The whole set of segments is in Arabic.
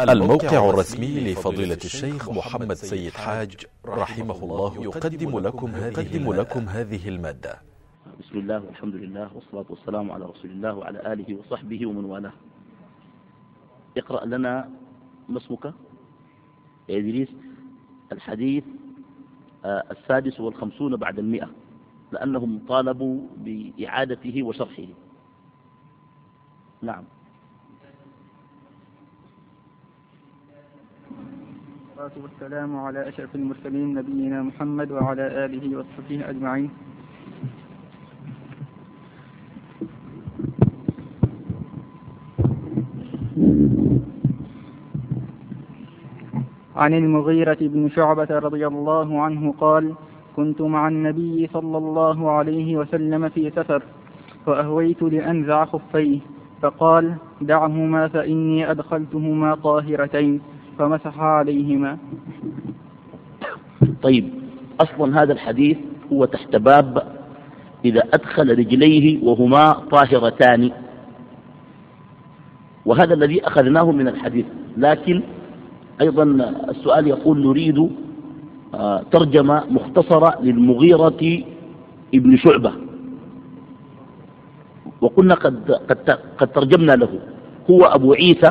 الموقع الرسمي لفضيلة الشيخ محمد سيد حاج رحمه الله يقدم لكم هذه, لكم هذه المادة. بسم الله والحمد لله والصلاة والسلام على رسول الله وعلى آله وصحبه ومن والاه. اقرأ لنا ما اسمك؟ يا إدريس. الحديث آه، السادس والخمسون بعد المئة. لأنهم طالبوا بإعادته وشرحه. نعم. والصلاة والسلام على أشرف المرسلين نبينا محمد وعلى آله وصحبه أجمعين. عن المغيرة بن شعبة رضي الله عنه قال كنت مع النبي صلى الله عليه وسلم في سفر فأهويت لأنزع خفيه فقال دعهما فإني أدخلتهما طاهرتين فمسح عليهما. طيب أصلا هذا الحديث هو تحت باب إذا أدخل رجليه وهما طاهرتان. وهذا الذي أخذناه من الحديث. لكن أيضا السؤال يقول نريد آه، ترجمة مختصرة للمغيرة ابن شعبة. وقلنا قد, قد, قد ترجمنا له. هو أبو عيسى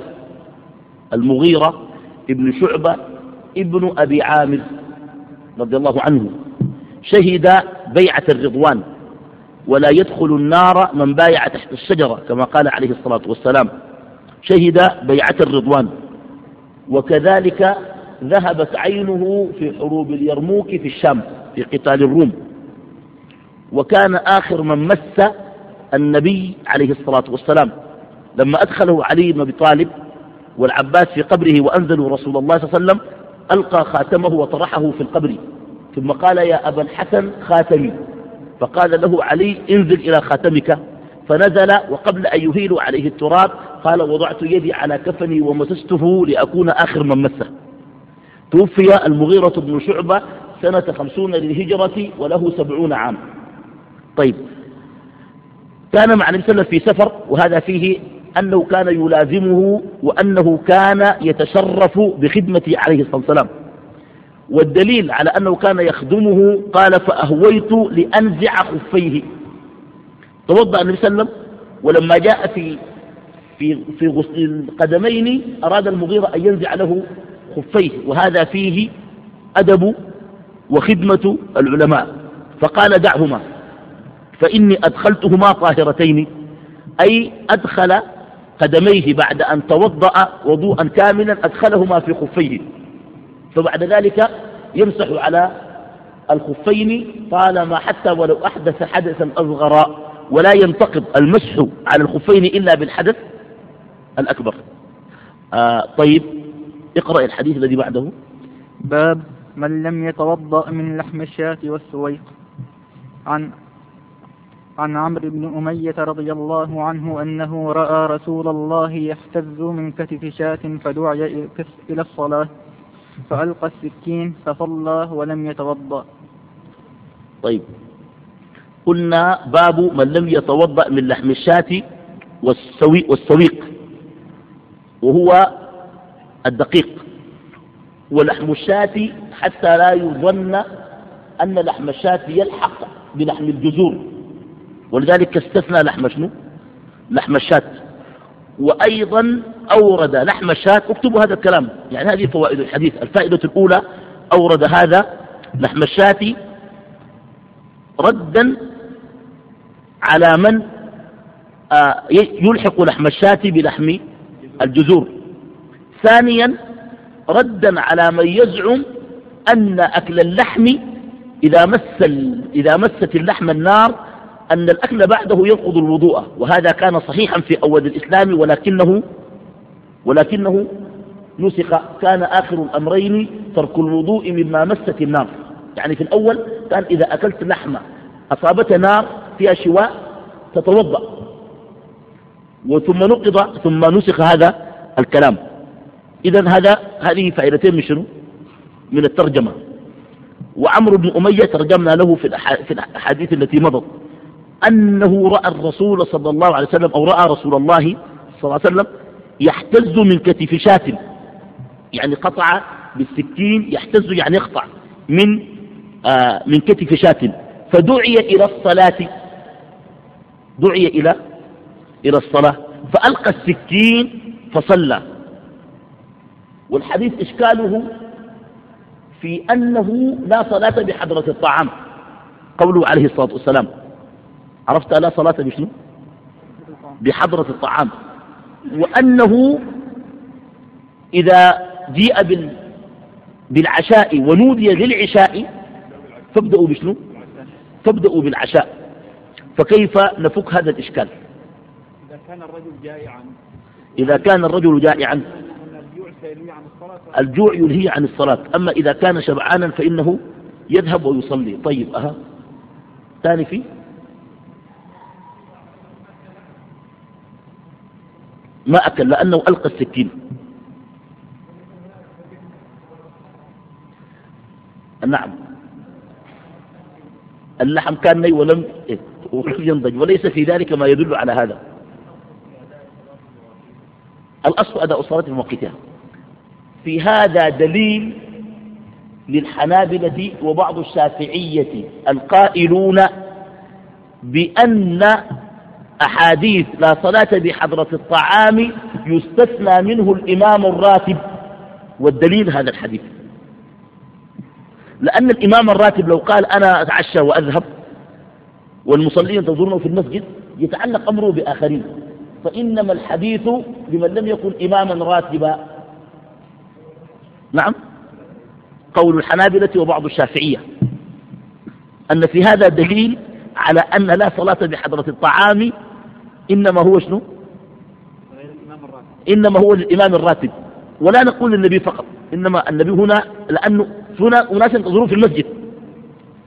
المغيرة. ابن شعبة ابن أبي عامر رضي الله عنه. شهد بيعة الرضوان ولا يدخل النار من بايع تحت الشجرة كما قال عليه الصلاة والسلام. شهد بيعة الرضوان. وكذلك ذهبت عينه في حروب اليرموك في الشام في قتال الروم. وكان آخر من مس النبي عليه الصلاة والسلام. لما أدخله علي بن أبي طالب والعباس في قبره وأنزلوا رسول الله صلى الله عليه وسلم ألقى خاتمه وطرحه في القبر. ثم قال يا أبا الحسن خاتمي. فقال له علي انزل إلى خاتمك. فنزل وقبل أن يهيلوا عليه التراب قال وضعت يدي على كفني ومسسته لأكون آخر من مسه. توفي المغيرة بن شعبة سنة خمسون للهجرة وله سبعون عام. طيب كان مع النبي صلى الله عليه وسلم في سفر وهذا فيه أنه كان يلازمه وأنه كان يتشرف بخدمته عليه الصلاة والسلام. والدليل على أنه كان يخدمه قال فأهويت لأنزع خفيه. توضأ النبي صلى الله عليه وسلم ولما جاء في في في غسل القدمين أراد المغيرة أن ينزع له خفيه وهذا فيه أدب وخدمة العلماء. فقال دعهما فإني أدخلتهما طاهرتين. أي أدخل قدميه بعد أن توضأ وضوءا كاملا أدخلهما في خفيه. فبعد ذلك يمسح على الخفين طالما حتى ولو أحدث حدثا أصغر ولا ينتقض المسح على الخفين إلا بالحدث الأكبر. آه طيب اقرأ الحديث الذي بعده. باب من لم يتوضأ من لحم الشاة والسويق. عن عن عمرو بن أمية رضي الله عنه أنه رأى رسول الله يحتز من كتف شاة فدعي إلى الصلاة فألقى السكين فصلى ولم يتوضأ. طيب. قلنا باب من لم يتوضأ من لحم الشاة والسويق, وهو الدقيق. ولحم الشاة حتى لا يظن أن لحم الشاة يلحق بلحم الجزور. ولذلك استثنى لحم شنو؟ لحم الشاة. وأيضا أورد لحم الشاة اكتبوا هذا الكلام. يعني هذه فوائد الحديث. الفائدة الأولى أورد هذا لحم الشاة ردا على من آه، يلحق لحم الشاة بلحم الجزور. ثانيا ردا على من يزعم أن أكل اللحم إذا مس إذا مست اللحم النار أن الأكل بعده ينقض الوضوء وهذا كان صحيحا في أول الإسلام ولكنه ولكنه نسخ كان آخر الأمرين ترك الوضوء مما مست النار. يعني في الأول كان إذا أكلت لحمة أصابت نار فيها شواء تتوضأ وثم نقض ثم نسخ هذا الكلام. إذا هذا هذه فائدتين من شنو؟ من الترجمة. وعمرو بن أمية ترجمنا له في الأحاديث التي مضت. أنه رأى الرسول صلى الله عليه وسلم أو رأى رسول الله صلى الله عليه وسلم يحتز من كتف شاة يعني قطع بالسكين يحتز يعني يقطع من آه من كتف شاة فدعي إلى الصلاة. دعي إلى إلى الصلاة. فألقى السكين فصلى. والحديث إشكاله في أنه لا صلاة بحضرة الطعام قوله عليه الصلاة والسلام. عرفت لا صلاة بشنو بحضرة الطعام. وأنه إذا جيء بال بالعشاء ونودي للعشاء فابدأوا بشنو؟ فابدأوا بالعشاء. فكيف نفك هذا الإشكال؟ إذا كان الرجل جائعا. إذا كان الرجل جائعا. الجوع يلهي عن الصلاة. أما إذا كان شبعانا فإنه يذهب ويصلي. طيب أها. ثاني في؟ ما أكل لأنه ألقى السكين. نعم. اللحم كان ني ولم ينضج وليس في ذلك ما يدل على هذا. الأصل أداء الصلاة في موقتها في هذا دليل للحنابلة وبعض الشافعية القائلون بأن أحاديث لا صلاة بحضرة الطعام يستثنى منه الإمام الراتب والدليل هذا الحديث. لأن الإمام الراتب لو قال أنا أتعشى وأذهب والمصلين ينتظرونه في المسجد يتعلق أمره بآخرين. فإنما الحديث لمن لم يكن إماما راتبا. نعم؟ قول الحنابلة وبعض الشافعية. أن في هذا دليل على أن لا صلاة بحضرة الطعام إنما هو شنو؟ إنما هو للإمام الراتب. ولا نقول للنبي فقط إنما النبي هنا لأنه هنا أناس ينتظرون في المسجد.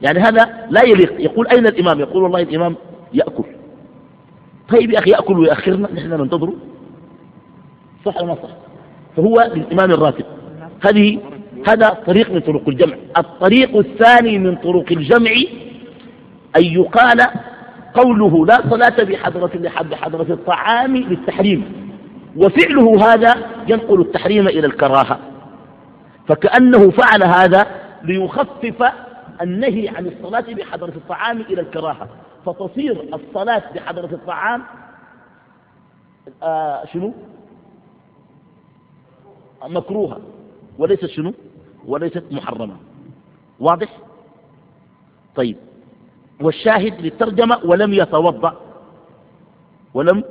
يعني هذا لا يليق. يقول أين الإمام؟ يقول والله الإمام يأكل. طيب يا أخي يأكل ويأخرنا نحن ننتظره؟ صح ولا صح؟ فهو للإمام الراتب. هذه هذا طريق من طرق الجمع. الطريق الثاني من طرق الجمع أن يقال قوله لا صلاة بحضرة بحضرة الطعام للتحريم. وفعله هذا ينقل التحريم إلى الكراهة. فكأنه فعل هذا ليخفف النهي عن الصلاة بحضرة الطعام إلى الكراهة. فتصير الصلاة بحضرة الطعام آه شنو؟ مكروهة وليست شنو؟ وليست محرمة. واضح؟ طيب. والشاهد للترجمة ولم يتوضأ. ولم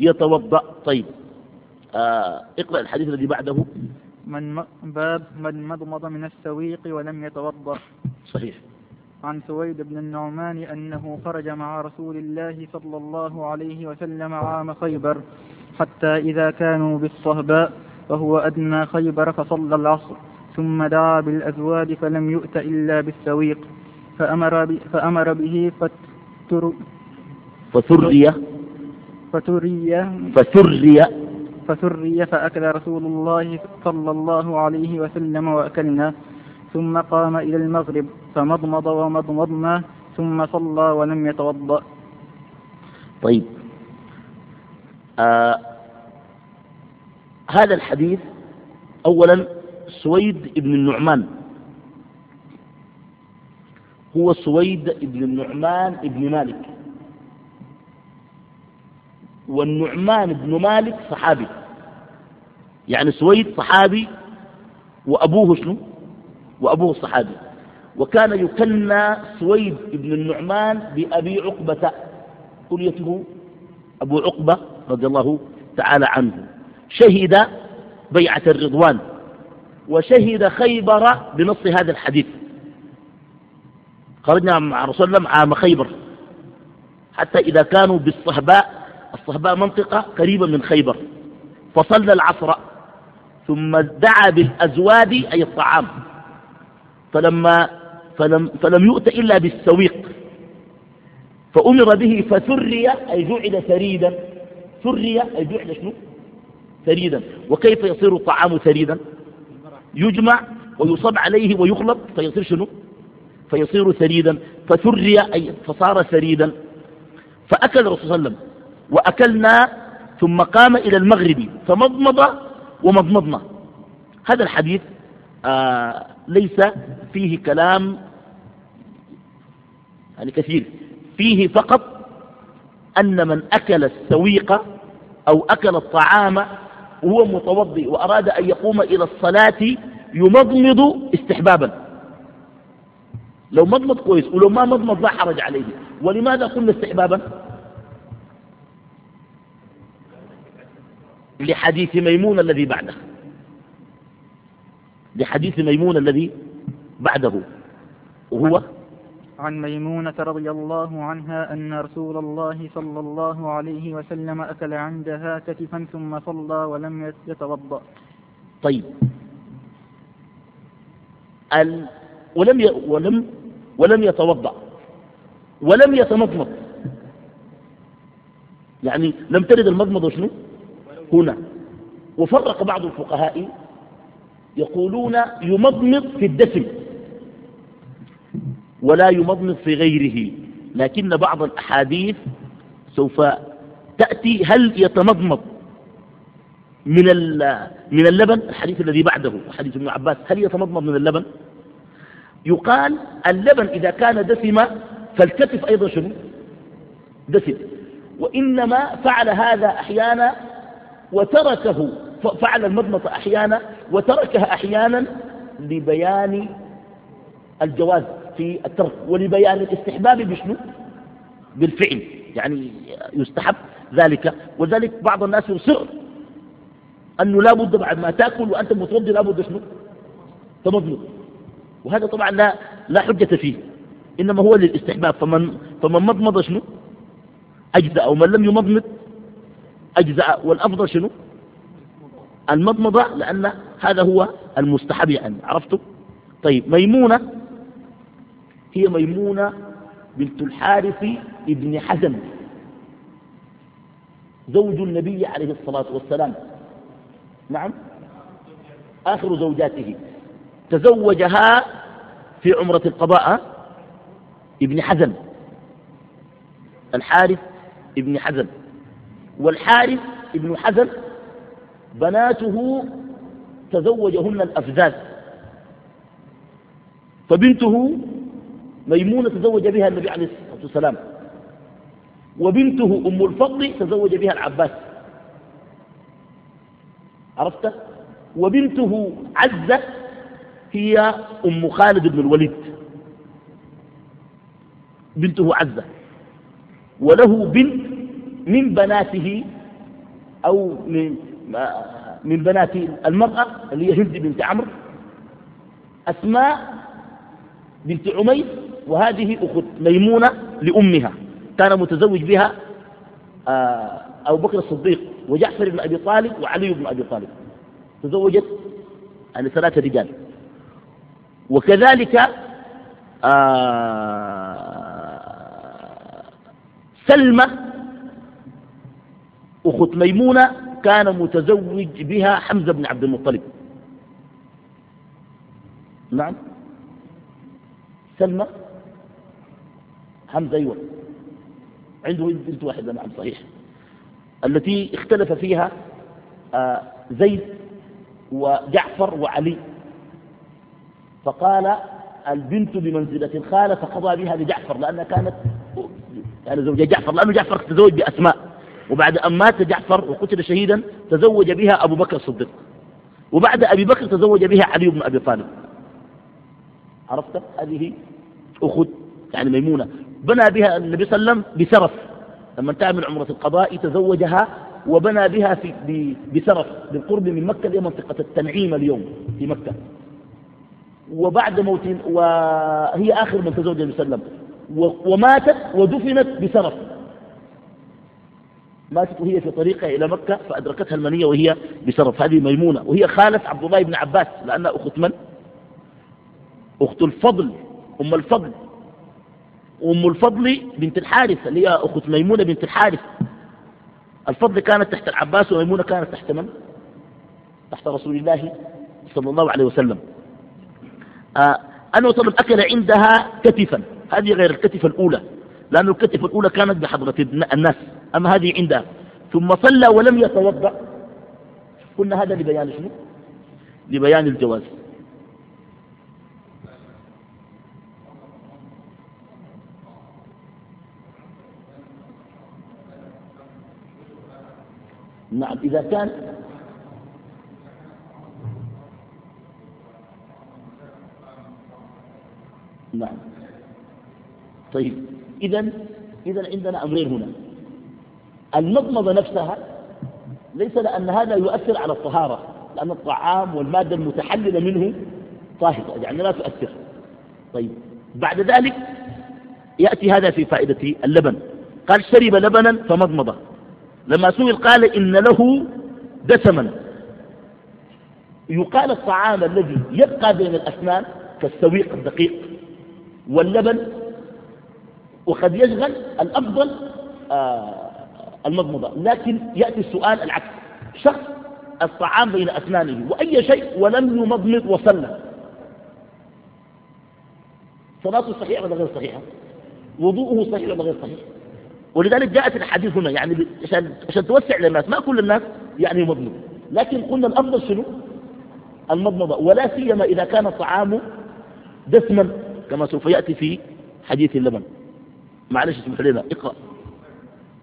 يتوضأ. طيب. آه اقرأ الحديث الذي بعده. من باب من مضمض من السويق ولم يتوضأ. صحيح. عن سويد بن النعمان أنه خرج مع رسول الله صلى الله عليه وسلم عام خيبر حتى إذا كانوا بالصهباء وهو أدنى خيبر فصلى العصر ثم دعا بالأزواج فلم يؤت إلا بالسويق. فأمر, فأمر به فتر فثري. فتري. فثري. فثري فأكل رسول الله صلى الله عليه وسلم وأكلنا ثم قام إلى المغرب فمضمض ومضمضنا ثم صلى ولم يتوضأ. طيب. آه هذا الحديث أولا سويد ابن النعمان. هو سويد ابن النعمان ابن مالك. والنعمان بن مالك صحابي. يعني سويد صحابي وأبوه شنو؟ وأبوه صحابي. وكان يكنى سويد بن النعمان بأبي عقبة. كليته أبو عقبة رضي الله تعالى عنه. شهد بيعة الرضوان وشهد خيبر بنص هذا الحديث. خرجنا مع رسول الله عام خيبر. حتى إذا كانوا بالصهباء الصهباء منطقة قريبة من خيبر. فصلى العصر ثم دعا بالأزواد أي الطعام. فلما فلم, فلم يؤت إلا بالسويق. فأمر به فثري أي جعل ثريدا ثري أي جعل شنو؟ ثريدا وكيف يصير الطعام ثريدا يجمع ويصب عليه ويخلط فيصير شنو؟ فيصير ثريدا فثري أي فصار ثريدا فأكل الرسول صلى الله عليه وسلم وأكلنا ثم قام إلى المغرب فمضمض ومضمضنا. هذا الحديث آه ليس فيه كلام يعني كثير. فيه فقط أن من أكل السويق أو أكل الطعام وهو متوضي وأراد أن يقوم إلى الصلاة يمضمض استحبابا. لو مضمض كويس ولو ما مضمض لا حرج عليه. ولماذا قلنا استحبابا؟ لحديث ميمون الذي بعده. لحديث ميمون الذي بعده. وهو عن ميمونة رضي الله عنها أن رسول الله صلى الله عليه وسلم أكل عندها كتفا ثم صلى ولم يتوضأ. طيب. ال ولم ي... ولم ولم يتوضأ ولم يتمضمض. يعني لم ترد المضمض شنو؟ هنا. وفرق بعض الفقهاء يقولون يمضمض في الدسم ولا يمضمض في غيره لكن بعض الأحاديث سوف تأتي هل يتمضمض من من اللبن؟ الحديث الذي بعده حديث ابن عباس هل يتمضمض من اللبن؟ يقال اللبن إذا كان دسما فالكتف أيضا شنو؟ دسم. وإنما فعل هذا أحيانا وتركه فعل المضمضة أحيانا وتركها أحيانا لبيان الجواز في الترك ولبيان الاستحباب بشنو؟ بالفعل. يعني يستحب ذلك. وذلك بعض الناس يصر أنه لا بد بعد ما تأكل وأنت متوضي لا بد شنو؟ تمضمض. وهذا طبعا لا, لا حجة فيه إنما هو للاستحباب. فمن, فمن مضمض شنو؟ أجزأ ومن لم يمضمض أجزأ. والأفضل شنو؟ المضمضة لأن هذا هو المستحب يعني. عرفتم طيب ميمونة هي ميمونة بنت الحارث ابن حزم زوج النبي عليه الصلاة والسلام. نعم؟ آخر زوجاته. تزوجها في عمرة القضاء ابن حزم. الحارث ابن حزم. والحارث ابن حزم بناته تزوجهن الأفزاز. فبنته ميمونة تزوج بها النبي عليه الصلاة والسلام. وبنته أم الفضل تزوج بها العباس. عرفت؟ وبنته عزة هي أم خالد بن الوليد بنته عزة وله بنت من بناته أو من, من بنات المرأة اللي هي هند بنت عمرو أسماء بنت عميس وهذه أخت ميمونة لأمها كان متزوج بها آه، أبو بكر الصديق وجعفر بن أبي طالب وعلي بن أبي طالب تزوجت يعني ثلاثة رجال. وكذلك آه، سلمى أخت ميمونة كان متزوج بها حمزة بن عبد المطلب. نعم. سلمى حمزة أيوة. عنده بنت واحدة نعم صحيح. التي اختلف فيها آه، زيد وجعفر وعلي. فقال البنت بمنزلة الخالة فقضى بها لجعفر لأنها كانت يعني زوجة جعفر لأنه جعفر تزوج بأسماء. وبعد أن مات جعفر وقتل شهيدا تزوج بها أبو بكر الصديق. وبعد أبي بكر تزوج بها علي بن أبي طالب. عرفت؟ هذه أخت يعني ميمونة. بنى بها النبي صلى الله عليه وسلم بسرف. لما انتهى من عمرة القضاء تزوجها وبنى بها في بسرف بالقرب من مكة هي منطقة التنعيم اليوم في مكة. وبعد موت وهي آخر من تزوج النبي صلى الله عليه وسلم. وماتت ودفنت بسرف ماتت وهي في طريقها إلى مكة فأدركتها المنية وهي بسرف هذه ميمونة. وهي خالة عبد الله بن عباس لأنها أخت من؟ أخت الفضل أم الفضل. أم الفضل بنت الحارث اللي هي أخت ميمونة بنت الحارث الفضل كانت تحت العباس وميمونة كانت تحت من؟ تحت رسول الله صلى الله عليه وسلم. آه أنه طبعا أكل عندها كتفا. هذه غير الكتفة الأولى لأن الكتفة الأولى كانت بحضرة الناس. أما هذه عندها. ثم صلى ولم يتوضأ. قلنا هذا لبيان شنو؟ لبيان الجواز. نعم إذا كان نعم. طيب إذا إذا عندنا أمرين هنا. المضمضة نفسها ليس لأن هذا يؤثر على الطهارة لأن الطعام والمادة المتحللة منه طاهرة يعني لا تؤثر. طيب بعد ذلك يأتي هذا في فائدة اللبن. قال شرب لبنا فمضمضة. لما سئل قال إن له دسما. يقال الطعام الذي يبقى بين الأسنان كالسويق الدقيق. واللبن وقد يشغل الأفضل آه المضمضة. لكن يأتي السؤال العكس. شخص الطعام بين أسنانه وأي شيء ولم يمضمض وصلى. صلاته صحيحة ولا غير صحيحة؟ وضوءه صحيح ولا غير صحيح؟ ولذلك جاءت الحديث هنا يعني عشان, عشان توسع للناس. ما كل الناس يعني يمضمض. لكن قلنا الأفضل شنو؟ المضمضة. ولا سيما إذا كان الطعام دسما. كما سوف يأتي في حديث اللبن. معلش اسمح لنا اقرأ.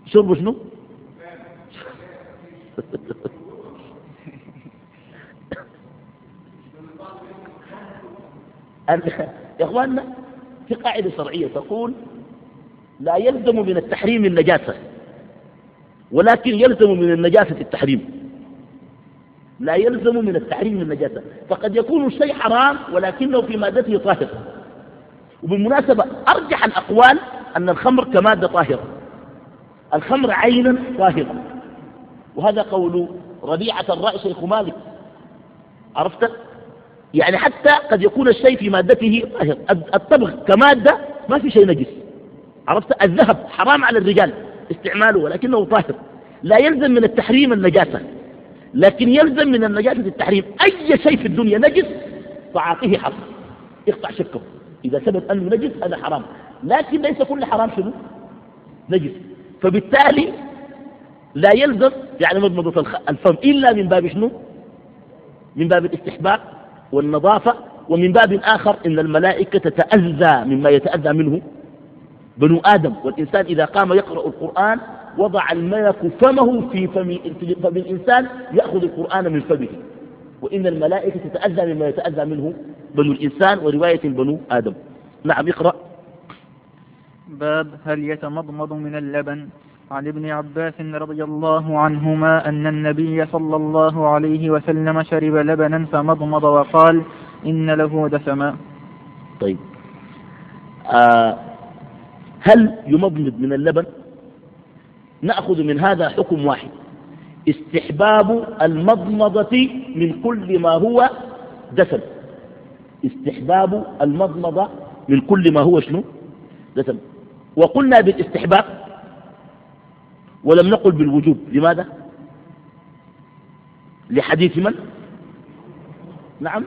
شرب شنو؟ يا إخواننا في قاعدة شرعية تقول لا يلزم من التحريم النجاسة ولكن يلزم من النجاسة التحريم. لا يلزم من التحريم النجاسة. فقد يكون الشيء حرام ولكنه في مادته طاهر. وبالمناسبة أرجح الأقوال أن الخمر كمادة طاهرة. الخمر عينا طاهرة. وهذا قول ربيعة الرأي شيخ مالك. عرفت؟ يعني حتى قد يكون الشيء في مادته طاهر. الطبغ كمادة ما في شيء نجس. عرفت؟ الذهب حرام على الرجال استعماله ولكنه طاهر. لا يلزم من التحريم النجاسة. لكن يلزم من النجاسة التحريم. أي شيء في الدنيا نجس فعاطيه حرام. اقطع شكه إذا ثبت أنه نجس هذا حرام. لكن ليس كل حرام شنو؟ نجس. فبالتالي لا يلزم يعني مضمضة الفم إلا من باب شنو؟ من باب الاستحباب والنظافة ومن باب آخر إن الملائكة تتأذى مما يتأذى منه بنو آدم. والإنسان إذا قام يقرأ القرآن وضع الملك فمه في فم, فم الإنسان يأخذ القرآن من فمه. وإن الملائكة تتأذى مما يتأذى منه بنو الإنسان ورواية بنو آدم. نعم اقرأ. باب هل يتمضمض من اللبن. عن ابن عباس رضي الله عنهما أن النبي صلى الله عليه وسلم شرب لبنا فمضمض وقال إن له دسما. طيب. آه هل يمضمض من اللبن؟ نأخذ من هذا حكم واحد. استحباب المضمضة من كل ما هو دسم. استحباب المضمضة من كل ما هو شنو؟ دسم وقلنا بالاستحباب ولم نقل بالوجوب. لماذا؟ لحديث من؟ نعم.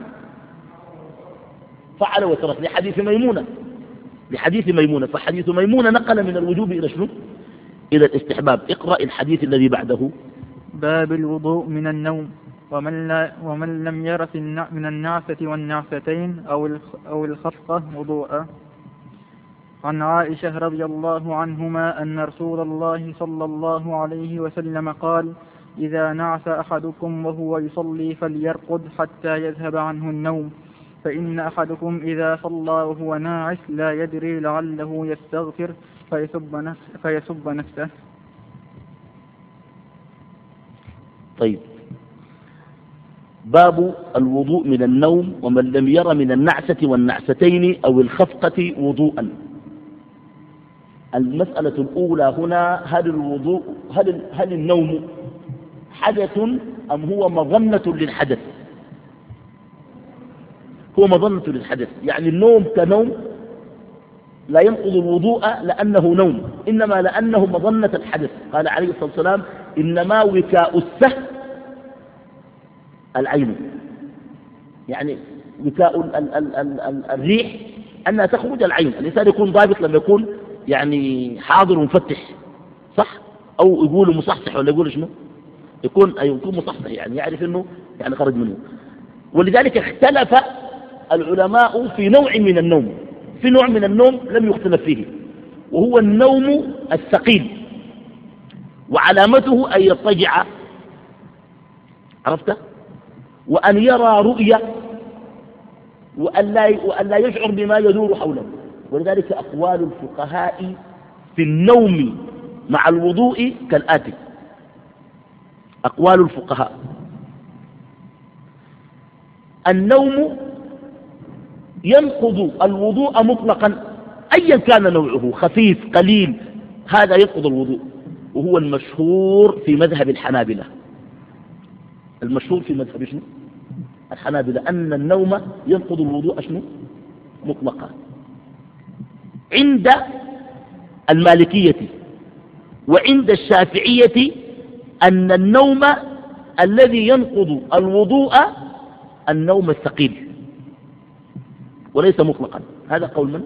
فعل وترك. لحديث ميمونة. لحديث ميمونة. فحديث ميمونة نقل من الوجوب إلى شنو؟ إلى الاستحباب. اقرأ الحديث الذي بعده. باب الوضوء من النوم. ومن, لا ومن لم ير من النعسة والنعستين أو أو الخفقة وضوءا عن عائشة رضي الله عنهما أن رسول الله صلى الله عليه وسلم قال إذا نعس أحدكم وهو يصلي فليرقد حتى يذهب عنه النوم. فإن أحدكم إذا صلى وهو ناعس لا يدري لعله يستغفر فيسب, نفس فيسب نفسه. طيب. باب الوضوء من النوم ومن لم ير من النعسة والنعستين أو الخفقة وضوءا. المسألة الأولى هنا هل الوضوء هل, هل النوم حدث أم هو مظنة للحدث؟ هو مظنة للحدث. يعني النوم كنوم لا ينقض الوضوء لأنه نوم إنما لأنه مظنة الحدث. قال عليه الصلاة والسلام إنما وكاء السه العين. يعني وكاء الريح أنها تخرج العين. الإنسان يكون ضابط لما يكون يعني حاضر ومفتح صح؟ أو يقول مصحصح ولا يقول شنو؟ يكون يكون مصحصح يعني يعرف أنه يعني خرج منه. ولذلك اختلف العلماء في نوع من النوم. في نوع من النوم لم يختلف فيه وهو النوم الثقيل. وعلامته أن يضطجع. عرفت؟ وأن يرى رؤية وأن لا, وأن لا يشعر بما يدور حوله. ولذلك أقوال الفقهاء في النوم مع الوضوء كالآتي. أقوال الفقهاء. النوم ينقض الوضوء مطلقا أيا كان نوعه خفيف قليل هذا ينقض الوضوء. وهو المشهور في مذهب الحنابلة. المشهور في مذهب شنو؟ الحنابلة أن النوم ينقض الوضوء شنو؟ مطلقا. عند المالكية وعند الشافعية أن النوم الذي ينقض الوضوء النوم الثقيل وليس مطلقا. هذا قول من؟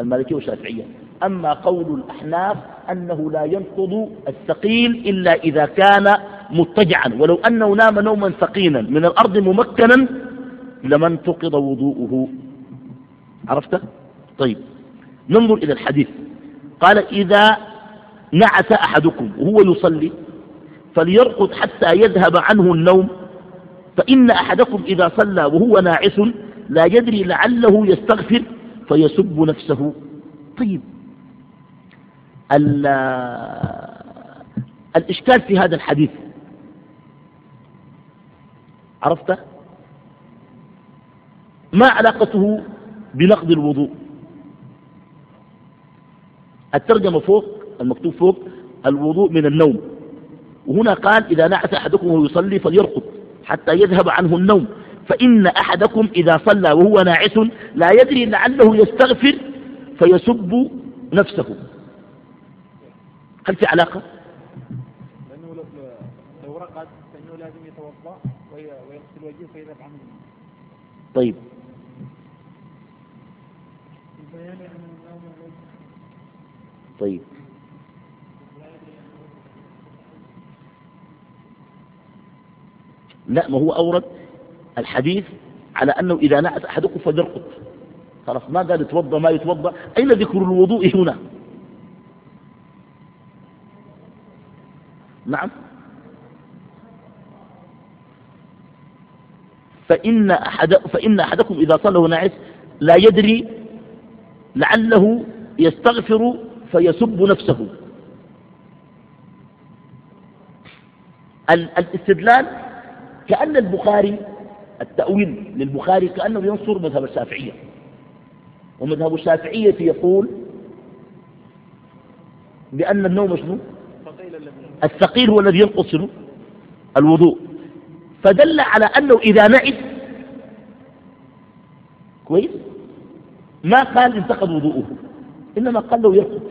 المالكية والشافعية. أما قول الأحناف أنه لا ينقض الثقيل إلا إذا كان مضطجعا. ولو أنه نام نوما ثقيلا. من الأرض ممكنا لمن انتقض وضوءه. عرفت؟ طيب. ننظر إلى الحديث. قال إذا نعس أحدكم وهو يصلي فليرقد حتى يذهب عنه النوم. فإن أحدكم إذا صلى وهو ناعس لا يدري لعله يستغفر فيسب نفسه. طيب. الإشكال في هذا الحديث عرفت؟ ما علاقته بنقض الوضوء؟ الترجمة فوق المكتوب فوق الوضوء من النوم. وهنا قال إذا نعس أحدكم وهو يصلي فليرقد حتى يذهب عنه النوم. فإن أحدكم إذا صلى وهو ناعس لا يدري لعله يستغفر فيسب نفسه. هل في علاقة؟ طيب. طيب. لا ما هو أورد الحديث على أنه إذا نعس أحدكم فليرقد. خلاص ما قال يتوضأ ما يتوضأ. أين ذكر الوضوء هنا؟ نعم. فإن, أحد فإن أحدكم إذا صلى نعس لا يدري لعله يستغفر فيسب نفسه. الاستدلال كأن البخاري التأويل للبخاري كأنه ينصر مذهب الشافعية. ومذهب الشافعية يقول بأن النوم شنو؟ الثقيل هو الذي ينقص شنو؟ الوضوء. فدل على أنه إذا نعس كويس؟ ما قال انتقد وضوءه إنما قال له يرقد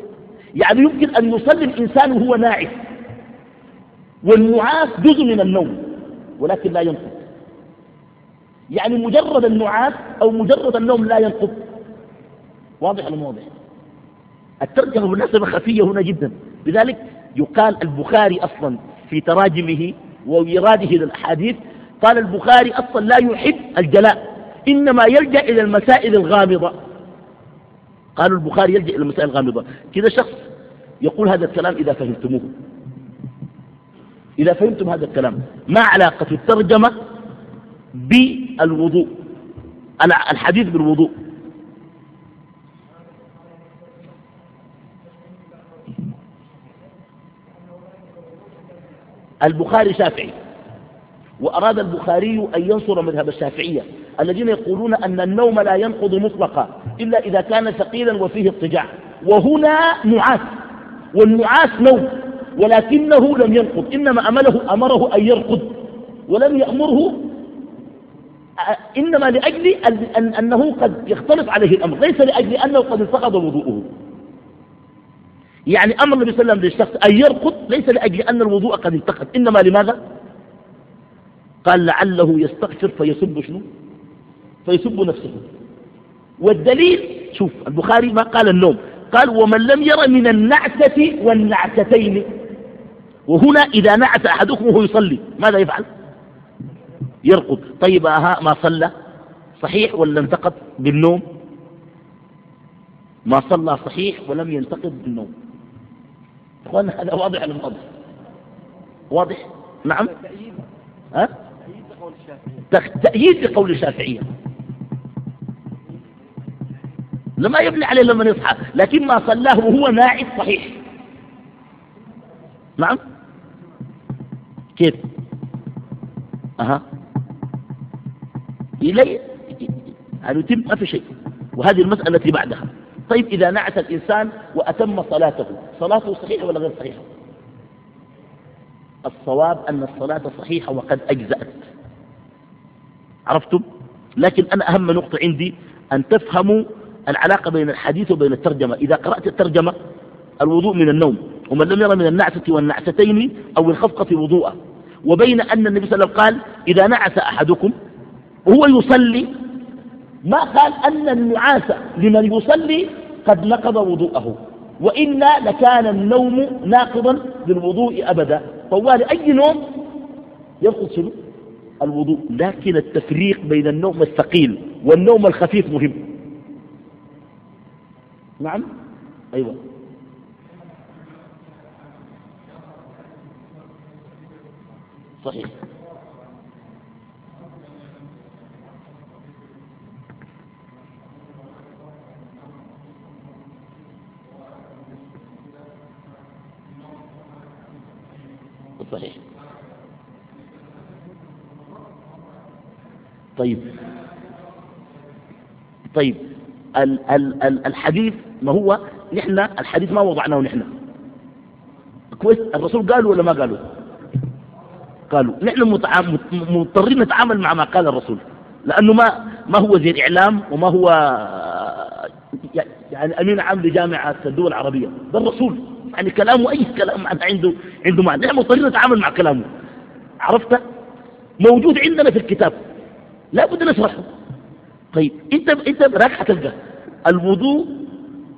يعني يمكن أن يصلي الإنسان وهو ناعس والنعاس جزء من النوم ولكن لا ينقض. يعني مجرد النعاس أو مجرد النوم لا ينقض. واضح ولا واضح؟ الترجمة بالمناسبة خفية هنا جدا. لذلك يقال البخاري أصلا في تراجمه وإيراده للأحاديث قال البخاري أصلا لا يحب الجلاء إنما يلجأ إلى المسائل الغامضة. قالوا البخاري يلجأ إلى المسائل الغامضة. كذا شخص يقول هذا الكلام إذا فهمتموه. إذا فهمتم هذا الكلام ما علاقة الترجمة بالوضوء؟ الحديث بالوضوء. البخاري شافعي. وأراد البخاري أن ينصر مذهب الشافعية الذين يقولون أن النوم لا ينقض مطلقا إلا إذا كان ثقيلا وفيه اضطجاع. وهنا نعاس والنعاس نوم ولكنه لم ينقض إنما أمله أمره أن يرقد ولم يأمره إنما لأجل أن أنه قد يختلط عليه الأمر ليس لأجل أنه قد انتقض وضوءه. يعني أمر النبي صلى الله عليه وسلم للشخص أن يرقد ليس لأجل أن الوضوء قد انتقد إنما لماذا؟ قال لعله يستغفر فيسب شنو؟ فيسب نفسه. والدليل شوف البخاري ما قال النوم قال ومن لم ير من النعسة والنعستين وهنا إذا نعس أحدكم وهو يصلي ماذا يفعل؟ يرقد طيب أها ما صلى؟ صحيح ولا انتقد بالنوم؟ ما صلى صحيح ولم ينتقد بالنوم. اخوانا هذا واضح ولا واضح؟ واضح؟ نعم. ها؟ تأييد لقول الشافعية. لما يبني عليه لما يصحى لكن ما صلاه وهو ناعس صحيح. نعم. كيف؟ أها. إلي يعني يتم ما في شيء. وهذه المسألة التي بعدها. طيب إذا نعس الإنسان وأتم صلاته صلاته صحيحة ولا غير صحيحة؟ الصواب أن الصلاة صحيحة وقد أجزأت. عرفتم؟ لكن أنا أهم نقطة عندي أن تفهموا العلاقة بين الحديث وبين الترجمة. إذا قرأت الترجمة الوضوء من النوم ومن لم يرى من النعسة والنعستين أو الخفقة وضوءا وبين أن النبي صلى الله عليه وسلم قال إذا نعس أحدكم وهو يصلي. ما قال أن النعاس لمن يصلي قد نقض وضوءه. وإلا لكان النوم ناقضا للوضوء أبدا. طوال أي نوم ينقض شنو؟ الوضوء. لكن التفريق بين النوم الثقيل والنوم الخفيف مهم. نعم؟ أيوة. صحيح. صحيح. طيب. طيب. ال ال ال الحديث ما هو؟ نحن الحديث ما وضعناه نحن. كويس؟ الرسول قالوا ولا ما قالوا؟ قالوا. نحن مضطرين نتعامل مع ما قال الرسول. لأنه ما ما هو زي الإعلام وما هو يعني أمين عام لجامعة الدول العربية. ده الرسول. يعني كلامه أي كلام عنده عنده معنى. نحن مضطرين نتعامل مع كلامه. عرفت؟ موجود عندنا في الكتاب. لا بد نشرحه. طيب أنت أنت راك حتلقى. الوضوء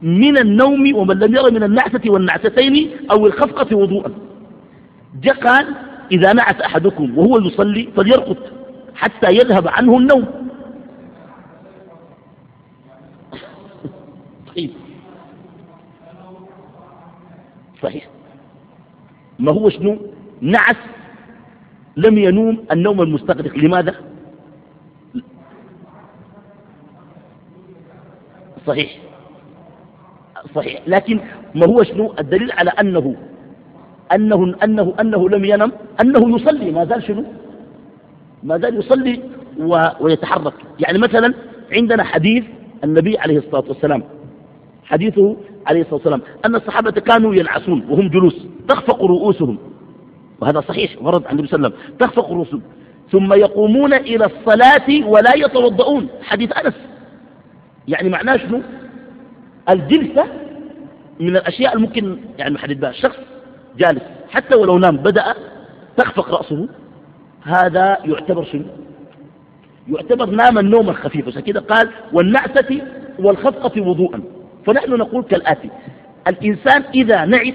من النوم ومن لم يرى من النعسة والنعستين أو الخفقة وضوءا. جاء قال إذا نعس أحدكم وهو يصلي فليرقد حتى يذهب عنه النوم. طيب. صحيح. ما هو شنو؟ نعس لم ينوم النوم المستغرق. لماذا؟ صحيح. صحيح. لكن ما هو شنو؟ الدليل على أنه أنه, أنه, أنه لم ينم أنه يصلي. ما زال شنو؟ ما زال يصلي و ويتحرك. يعني مثلا عندنا حديث النبي عليه الصلاة والسلام حديثه عليه الصلاة والسلام أن الصحابة كانوا ينعسون وهم جلوس تخفق رؤوسهم. وهذا صحيح ورد عن النبي صلى الله عليه وسلم تخفق رؤوسهم. ثم يقومون إلى الصلاة ولا يتوضؤون. حديث أنس. يعني معناه شنو؟ الجلسة من الأشياء الممكن يعني نحدد بها الشخص جالس حتى ولو نام بدأ تخفق رأسه. هذا يعتبر شنو؟ يعتبر نام النوم الخفيف. عشان كده قال والنعسة والخفقة وضوءا. فنحن نقول كالآتي الإنسان إذا نعس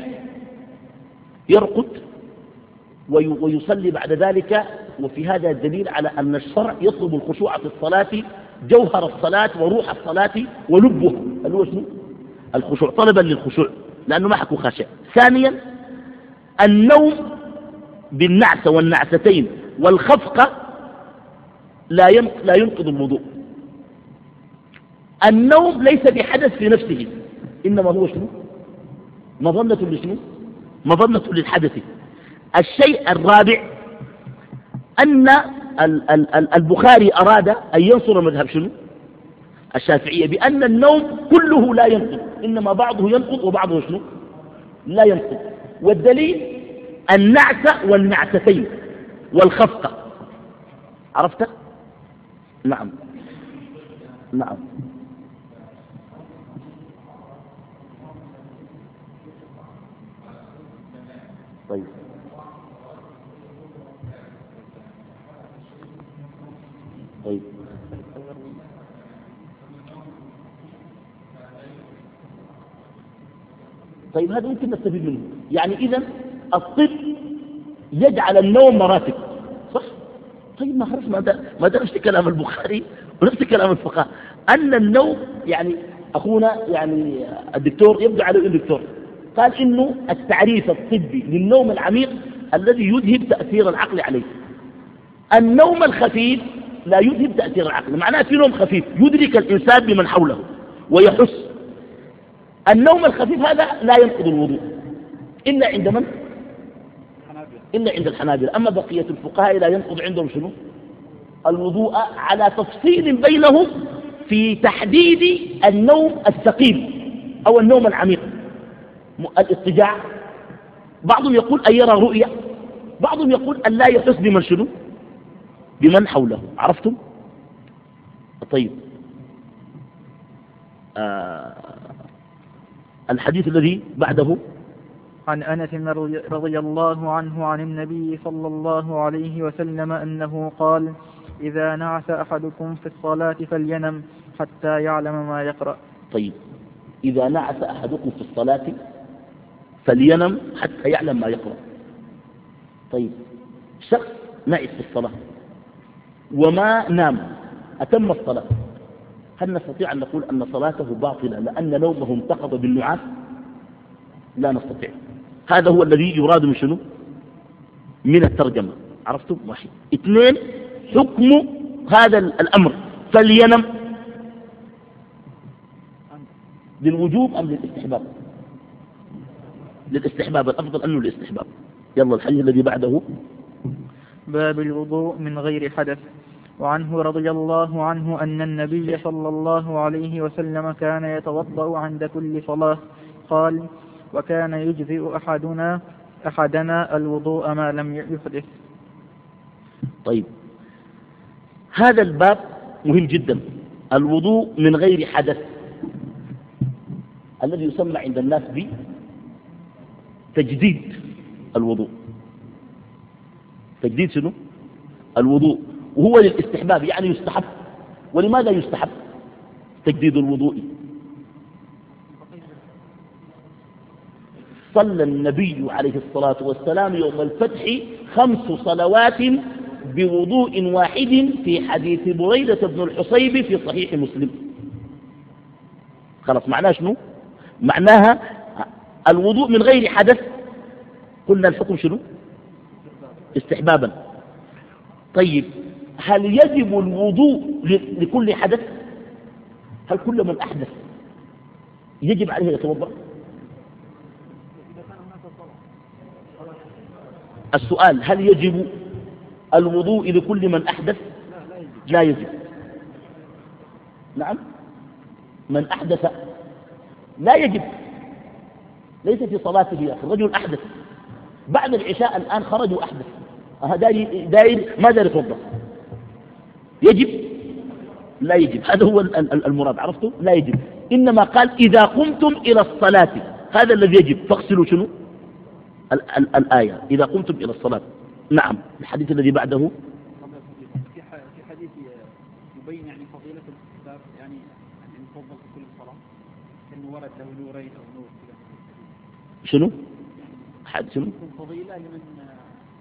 يرقد ويصلي بعد ذلك وفي هذا الدليل على أن الشرع يطلب الخشوع في الصلاة جوهر الصلاة وروح الصلاة ولبها. اللي هو شنو؟ الخشوع طلبا للخشوع لأنه ما حكون خاشع. ثانيا النوم بالنعسة والنعستين والخفقة لا ينقض الوضوء. النوم ليس بحدث في نفسه. إنما هو شنو؟ مظنة لشنو؟ مظنة للحدث. الشيء الرابع أن البخاري أراد أن ينصر مذهب شنو؟ الشافعية بأن النوم كله لا ينقض. إنما بعضه ينقض وبعضه شنو؟ لا ينقض. والدليل النعس والنعستين والخفقة. عرفت؟ نعم. نعم طيب طيب. طيب هذا ممكن نستفيد منه. يعني إذا الطب يجعل النوم مراتب صح؟ طيب ما خلاص ما ده ما كلام البخاري ونفس كلام الفقهاء. أن النوم يعني أخونا يعني الدكتور يبدو عليه الدكتور قال إنه التعريف الطبي للنوم العميق الذي يذهب تأثير العقل عليه. النوم الخفيف لا يذهب تأثير العقل معناه في نوم خفيف يدرك الإنسان بمن حوله ويحس. النوم الخفيف هذا لا ينقض الوضوء. إلا عند من؟ إلا عند الحنابلة. أما بقية الفقهاء لا ينقض عندهم شنو؟ الوضوء على تفصيل بينهم في تحديد النوم الثقيل أو النوم العميق. الاضطجاع. بعضهم يقول أن يرى رؤية. بعضهم يقول أن لا يحس بمن شنو؟ بمن حوله. عرفتم؟ طيب. آه الحديث الذي بعده؟ عن أنس رضي الله عنه عن النبي صلى الله عليه وسلم أنه قال إذا نعس أحدكم في الصلاة فلينم حتى يعلم ما يقرأ. طيب. إذا نعس أحدكم في الصلاة فلينم حتى يعلم ما يقرأ. طيب. شخص نعس في الصلاة. وما نام. أتم الصلاة. هل نستطيع أن نقول أن صلاته باطلة لأن نومه انتقض بالنعاس؟ لا نستطيع. هذا هو الذي يراد من شنو؟ من الترجمة. عرفتم؟ واحد اثنين حكم هذا الأمر. فلينم. للوجوب أم للاستحباب؟ للاستحباب. الأفضل أنه للاستحباب يلا الحديث الذي بعده. باب الوضوء من غير حدث. وعنه رضي الله عنه أن النبي صلى الله عليه وسلم كان يتوضأ عند كل صلاة. قال وكان يجزئ أحدنا أحدنا الوضوء ما لم يحدث. طيب. هذا الباب مهم جدا. الوضوء من غير حدث. الذي يسمى عند الناس بتجديد الوضوء. تجديد شنو؟ الوضوء. وهو للاستحباب يعني يستحب. ولماذا يستحب؟ تجديد الوضوء. صلى النبي عليه الصلاة والسلام يوم الفتح خمس صلوات بوضوء واحد في حديث بريدة بن الحصيب في صحيح مسلم. خلاص معناه شنو؟ معناها الوضوء من غير حدث. قلنا الحكم شنو؟ استحبابا. طيب هل يجب الوضوء لكل حدث؟ هل كل من أحدث يجب عليه يتوضأ؟ السؤال هل يجب الوضوء لكل من أحدث؟ لا يجب. نعم. من أحدث لا يجب. ليس في صلاته يا أخي الرجل أحدث. بعد العشاء الآن خرج وأحدث داير, داير ما داير يتوضأ؟ يجب؟ لا يجب. هذا هو المراد عرفتم لا يجب. إنما قال إذا قمتم إلى الصلاة هذا الذي يجب. فاغسلوا شنو؟ ال ال الآية. إذا قمتم إلى الصلاة. نعم. الحديث الذي بعده. في حديث يبين يعني فضيلة يعني أن يفضل في كل صلاة أنه ورد له نورين أو نور شنو؟ حد شنو؟ فضيلة لمن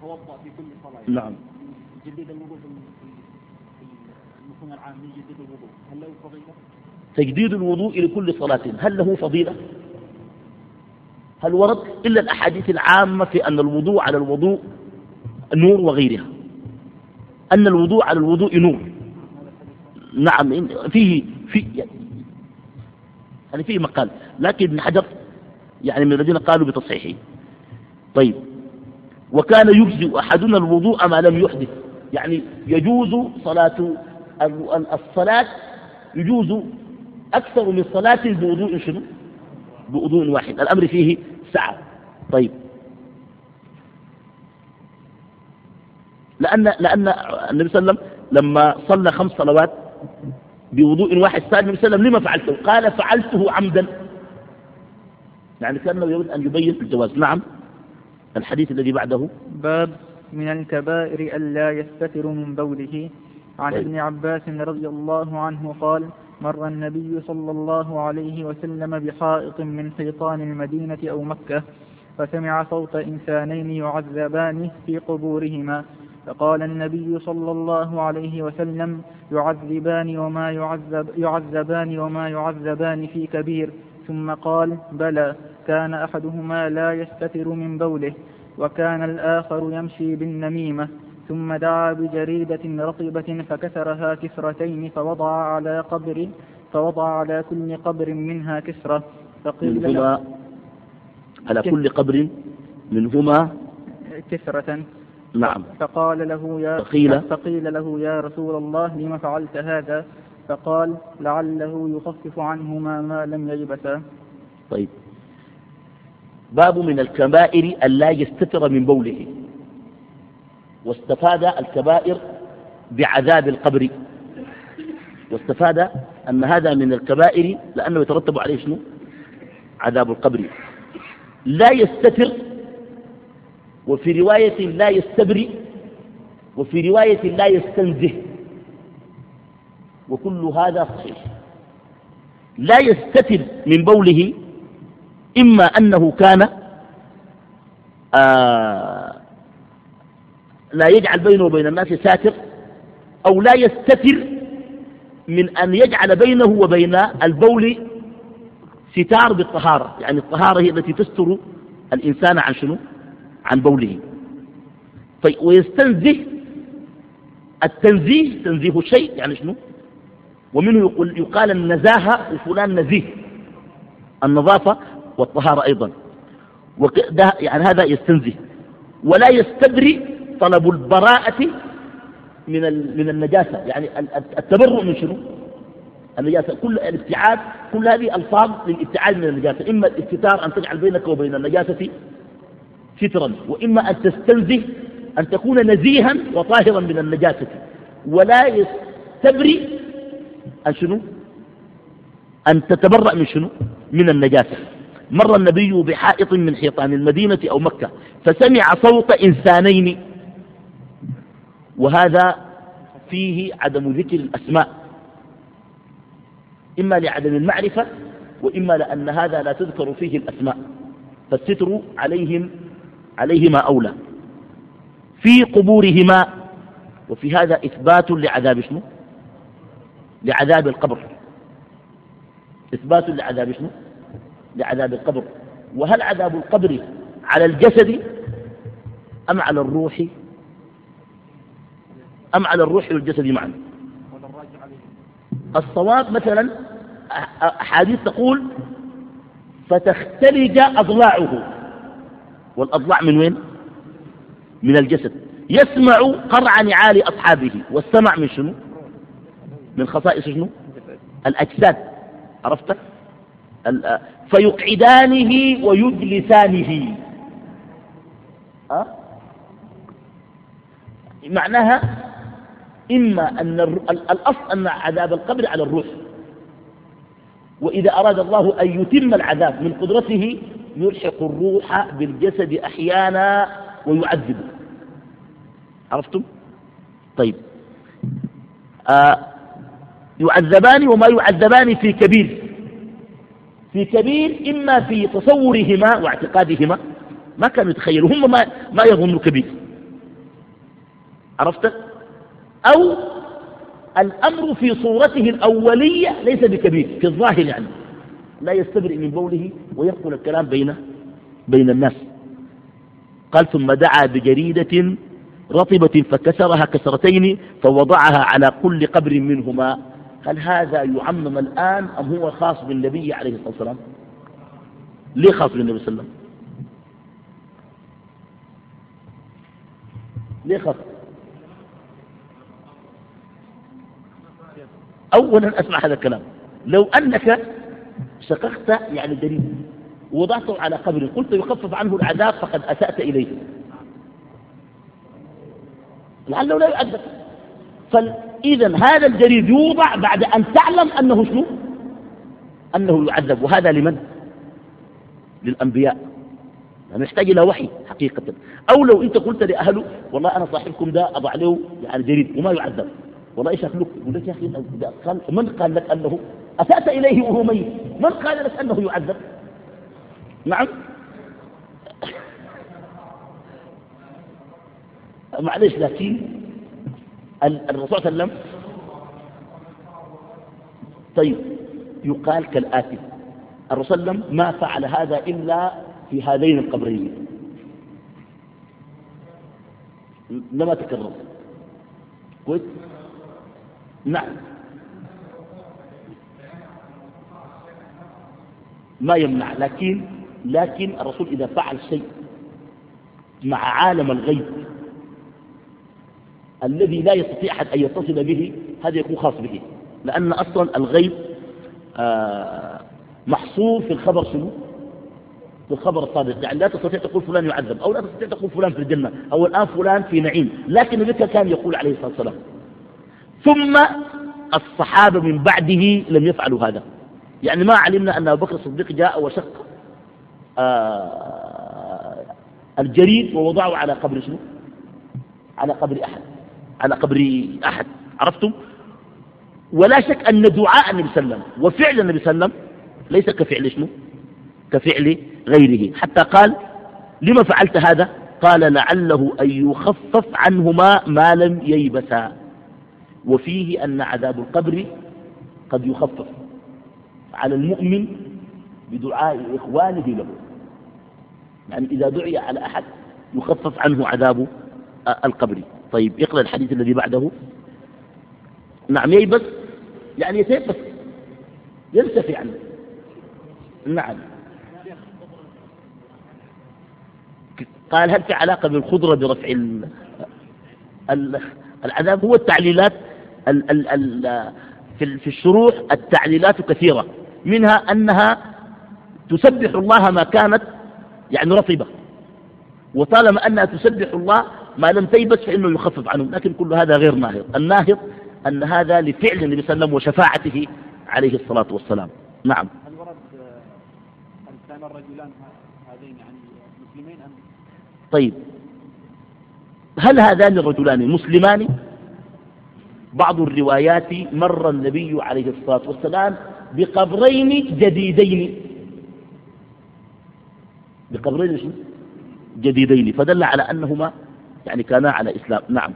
توضأ في كل صلاة. نعم. جديد الوضوء المفهوم العام من جديد الوضوء. هل له فضيلة؟ تجديد الوضوء لكل صلاة. هل له فضيلة؟ هل ورد إلا الأحاديث العامة في أن الوضوء على الوضوء نور وغيرها؟ أن الوضوء على الوضوء نور. نعم فيه في يعني فيه مقال. لكن ابن حجر يعني من الذين قالوا بتصحيحه. طيب. وكان يجزئ أحدنا الوضوء ما لم يحدث. يعني يجوز صلاة الصلاة يجوز أكثر من صلاة بوضوء شنو؟ بوضوء واحد. الأمر فيه سعة. طيب. لأن, لأن النبي صلى الله عليه وسلم لما صلى خمس صلوات بوضوء واحد سأل النبي صلى الله عليه وسلم لما فعلته؟ قال فعلته عمدا. يعني كان يريد أن يبين الجواز. نعم. الحديث الذي بعده. باب من الكبائر ألا يستتر من بوله. عن طيب. ابن عباس رضي الله عنه قال مر النبي صلى الله عليه وسلم بحائط من حيطان المدينة أو مكة فسمع صوت إنسانين يعذبان في قبورهما فقال النبي صلى الله عليه وسلم يعذبان وما يعذب يعذبان وما يعذبان في كبير ثم قال بلى كان أحدهما لا يستتر من بوله وكان الآخر يمشي بالنميمة ثم دعا بجريدة رطبة فكسرها كسرتين فوضع على قبر فوضع على كل قبر منها كسرة. فقيل منهما على كل قبر منهما كسرة. نعم. فقال له يا فقيل. فقيل له يا رسول الله لم فعلت هذا؟ فقال لعله يخفف عنهما ما لم يلبسا طيب. باب من الكبائر أن لا يستتر من بوله. واستفاد الكبائر بعذاب القبر. واستفاد أن هذا من الكبائر لأنه يترتب عليه شنو؟ عذاب القبر. لا يستتر وفي رواية لا يستبرئ وفي رواية لا يستنزه. وكل هذا صحيح. لا يستتر من بوله إما أنه كان آه لا يجعل بينه وبين الناس ساتر أو لا يستتر من أن يجعل بينه وبين البول ستار بالطهارة. يعني الطهارة هي التي تستر الإنسان عن شنو؟ عن بوله. طيب ويستنزه التنزيه تنزيه الشيء يعني شنو؟ ومنه يقول يقال النزاهة وفلان نزيه. النظافة والطهارة أيضا. وده يعني هذا يستنزه. ولا يستبري طلب البراءة من من النجاسة. يعني التبرؤ من شنو؟ النجاسة. كل الابتعاد كل هذه ألفاظ للابتعاد من النجاسة. إما الاستتار أن تجعل بينك وبين النجاسة سترا وإما أن تستنزه أن تكون نزيها وطاهرا من النجاسة. ولا يستبري أن شنو؟ أن تتبرأ من شنو؟ من النجاسة. مر النبي بحائط من حيطان المدينة أو مكة فسمع صوت إنسانين وهذا فيه عدم ذكر الأسماء. إما لعدم المعرفة وإما لأن هذا لا تذكر فيه الأسماء. فالستر عليهم عليهما أولى. في قبورهما وفي هذا إثبات لعذاب شنو؟ لعذاب القبر. إثبات لعذاب شنو؟ لعذاب القبر. وهل عذاب القبر على الجسد أم على الروح؟ أم على الروح والجسد معا الصواب مثلا أحاديث تقول فتختلج أضلاعه. والأضلاع من وين؟ من الجسد. يسمع قرع نعال أصحابه. والسمع من شنو؟ من خصائص شنو؟ الأجساد. عرفت؟ فيقعدانه ويجلسانه. أه؟ معناها إما أن الأصل أن عذاب القبر على الروح. وإذا أراد الله أن يتم العذاب من قدرته يلحق الروح بالجسد أحيانا ويعذبه عرفتم؟ طيب. آه يعذبان وما يعذبان في كبير. في كبير إما في تصورهما واعتقادهما ما كانوا يتخيلوا هم ما, ما يظنوا كبير. عرفت؟ أو الأمر في صورته الأولية ليس بكبير في الظاهر يعني. لا يستبرئ من بوله وينقل الكلام بين بين الناس. قال ثم دعا بجريدة رطبة فكسرها كسرتين فوضعها على كل قبر منهما. هل هذا يعمم الآن أم هو خاص بالنبي عليه الصلاة والسلام؟ ليه خاص بالنبي صلى الله عليه وسلم؟ ليه خاص؟ أولا أسمع هذا الكلام. لو أنك شققت يعني دليل ووضعته على قبر قلت يخفف عنه العذاب فقد أسأت إليه. لعله لا يؤدب. فإذا هذا الجريد يوضع بعد أن تعلم أنه شنو؟ أنه يعذب. وهذا لمن؟ للأنبياء. يحتاج إلى وحي حقيقة. أو لو أنت قلت لأهله والله أنا صاحبكم ده أضع له يعني جريد وما يعذب. والله إيش أخلق يقول لك يا أخي قال من قال لك أنه أسأت إليه وهو ميت؟ من قال لك أنه يعذب؟ نعم. معلش لكن الرسول صلى الله عليه وسلم طيب يقال كالآتي. الرسول صلى الله عليه وسلم ما فعل هذا إلا في هذين القبرين. لما تكرر. كويس؟ نعم. ما يمنع لكن لكن الرسول إذا فعل شيء مع عالم الغيب الذي لا يستطيع أحد أن يتصل به هذا يكون خاص به. لأن أصلا الغيب آه، محصور في الخبر شنو؟ في الخبر الصادق. يعني لا تستطيع تقول فلان يعذب أو لا تستطيع تقول فلان في الجنة أو الآن فلان في نعيم. لكن الذكر كان يقول عليه الصلاة والسلام ثم الصحابة من بعده لم يفعلوا هذا. يعني ما علمنا أن أبو بكر الصديق جاء وشق آه الجريد ووضعه على قبر شنو؟ على قبر أحد على قبر أحد. عرفتم؟ ولا شك أن دعاء النبي صلى الله عليه وسلم وفعل النبي صلى الله عليه وسلم ليس كفعل شنو؟ كفعل غيره. حتى قال لما فعلت هذا؟ قال لعله أن يخفف عنهما ما لم ييبسا. وفيه أن عذاب القبر قد يخفف على المؤمن بدعاء إخوانه له. يعني إذا دعي على أحد يخفف عنه عذاب القبر. طيب اقرأ الحديث الذي بعده. نعم ييبس يعني يتيبس يرتفع عنه. نعم. قال هل في علاقة بالخضرة برفع ال ال العذاب؟ هو التعليلات ال ال ال في, في الشروح التعليلات كثيرة منها أنها تسبح الله ما كانت يعني رطبة وطالما أنها تسبح الله ما لم تيبس فإنه يخفف عنه لكن كل هذا غير ناهض. الناهض أن هذا لفعل النبي صلى الله عليه وسلم وشفاعته عليه الصلاة والسلام. نعم. هل ورد هل كان الرجلان هذين يعني مسلمين أم؟ طيب. هل هذان الرجلان مسلمان؟ بعض الروايات مر النبي عليه الصلاة والسلام بقبرين جديدين. بقبرين شو جديدين. فدل على أنهما يعني كانا على إسلام. نعم.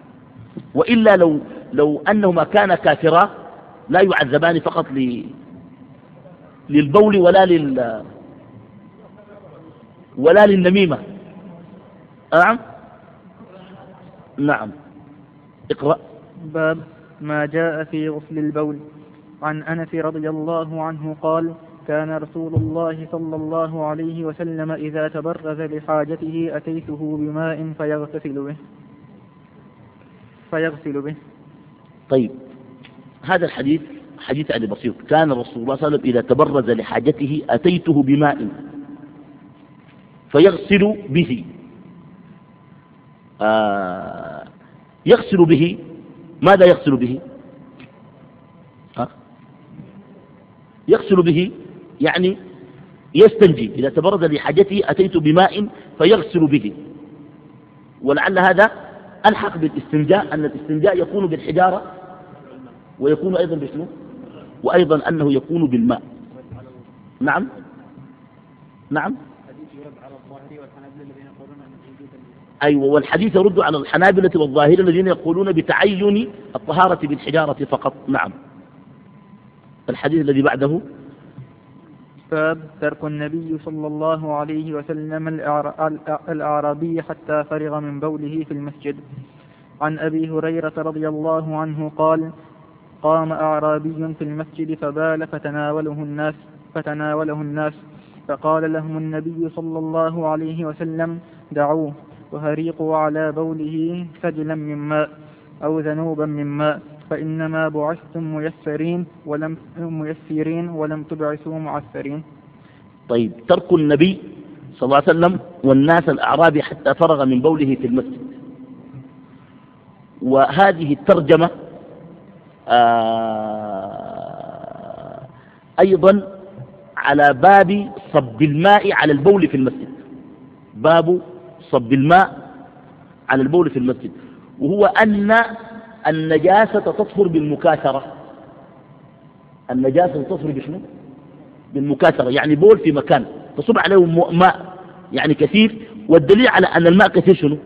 وإلا لو, لو أنهما كانا كافرا لا يعذبان فقط ل للبول ولا لل ولا للنميمة. نعم نعم. اقرأ. باب ما جاء في غسل البول. عن أنس رضي الله عنه قال كان رسول الله صلى الله عليه وسلم إذا تبرز لحاجته أتيته بماء فيغتسل به. فيغسل به. طيب هذا الحديث حديث علي بسيط. كان رسول الله صلى الله عليه وسلم إذا تبرز لحاجته أتيته بماء فيغسل به. آه يغسل به ماذا يغسل به؟ ها؟ يغسل به يعني يستنجي إذا تبرد لحاجته أتيت بماء فيغسل به. ولعل هذا ألحق بالاستنجاء أن الاستنجاء يكون بالحجارة ويكون أيضا بشنو؟ وأيضا أنه يكون بالماء. نعم؟ نعم؟ أيوة والحديث يرد على الحنابلة والظاهرة الذين يقولون بتعين الطهارة بالحجارة فقط. نعم. الحديث الذي بعده. باب ترك النبي صلى الله عليه وسلم الأعرابي حتى فرغ من بوله في المسجد. عن أبي هريرة رضي الله عنه قال قام أعرابي في المسجد فبال فتناوله الناس فتناوله الناس فقال لهم النبي صلى الله عليه وسلم دعوه. وهريقوا على بوله سجلا من ماء أو ذنوبا من ماء فإنما بعثتم ميسرين ولم ميسرين ولم تبعثوا معسرين. طيب ترك النبي صلى الله عليه وسلم والناس الأعرابي حتى فرغ من بوله في المسجد. وهذه الترجمة آه أيضا على باب صب الماء على البول في المسجد. باب صب الماء على البول في المسجد وهو أن النجاسة تطهر بالمكاثرة. النجاسة تطهر بشنو؟ بالمكاثرة يعني بول في مكان تصب عليه ماء يعني كثير والدليل على أن الماء كثير شنو؟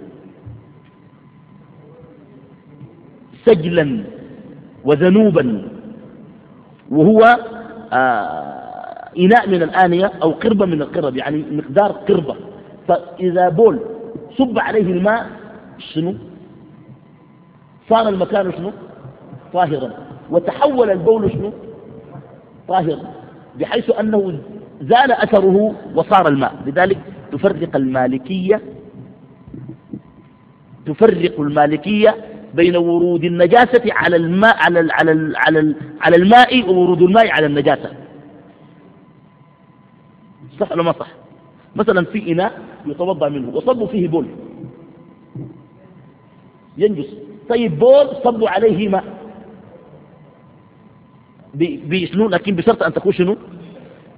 سجلا وذنوبا وهو آه إناء من الآنية أو قربة من القرب يعني مقدار قربة. فإذا بول صب عليه الماء شنو؟ صار المكان شنو؟ طاهرا. وتحول البول شنو؟ طاهرا بحيث أنه زال أثره وصار الماء. لذلك تفرق المالكية تفرق المالكية بين ورود النجاسة على الماء على ال على ال على, ال على الماء وورود الماء على النجاسة. صح ولا ما صح؟ مثلا في إناء يتوضأ منه وصبوا فيه بول. ينجس. طيب بول صبوا عليه ماء. بشنو لكن بشرط أن تكون شنو؟